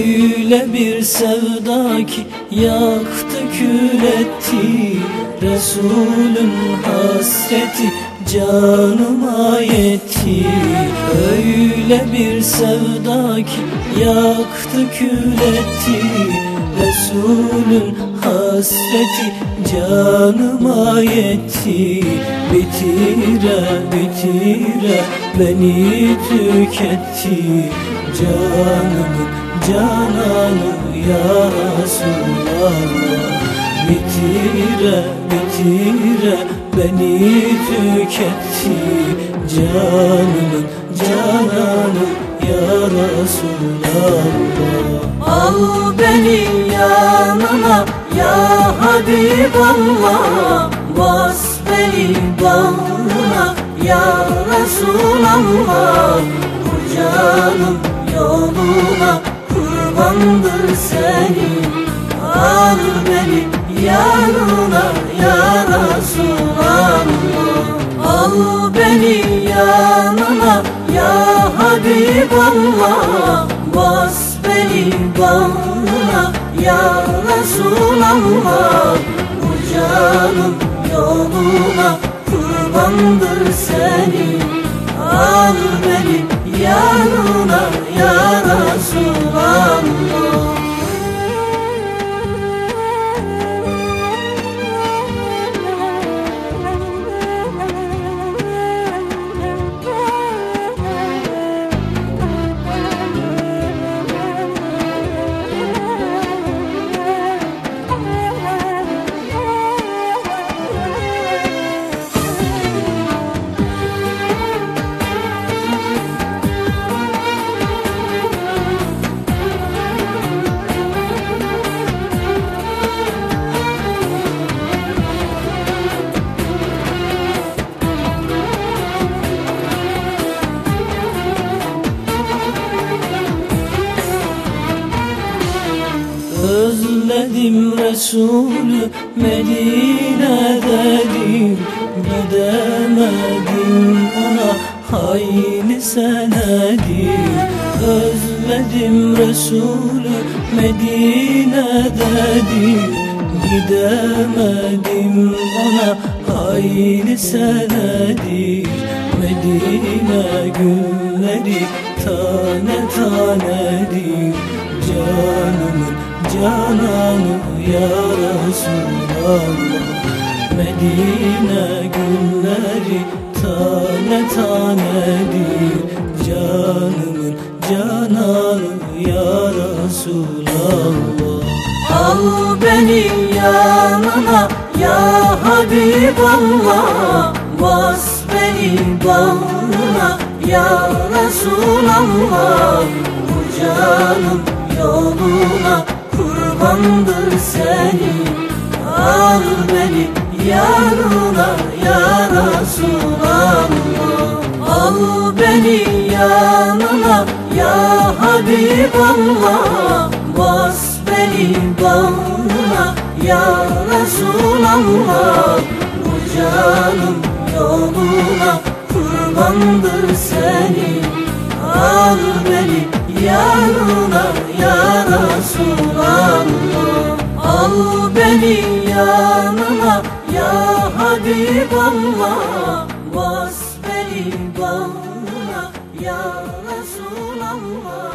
Öyle bir sevda ki yaktı kül etti. Resulün hasreti canıma yetti. Öyle bir sevda ki yaktı kül etti. Resulün hasreti canıma yetti. Bitire bitire beni tüketti Canımın cananı ya Resulallah. Bitire bitire beni tüketti. Canımın cananı ya Resulallah. Al beni yanına ya Habiballah Bas beni bağrına ya Resulallah. Bu canım yoluna kurbandır senin. Al beni yanına ya Resulallah. Al beni yanına ya Habiballah. Bas beni bağrına ya Resulallah. Bu canım yoluna kurbandır senin. Al Resulü Medine'dedim Gidemedim ona hayli senedir. Özledim Resulü Medine'dedim Gidemedim ona hayli senedir. Medine gülleri tane tanedir. Canımın cananı ya Resulallah Medine gülleri tane tanedir Canımın cananı ya Resulallah Al beni yanına ya Habiballah. Bas beni bağrına ya Resulallah. Bu canım yoluna kurbandır senin Al beni yanına ya Resulallah Al beni yanına ya Habiballah. Bas beni bağrına ya Resulallah Bu canım yoluna kurbandır senin Al beni yanına Habiballah Bas beni bağrına ya Resulallah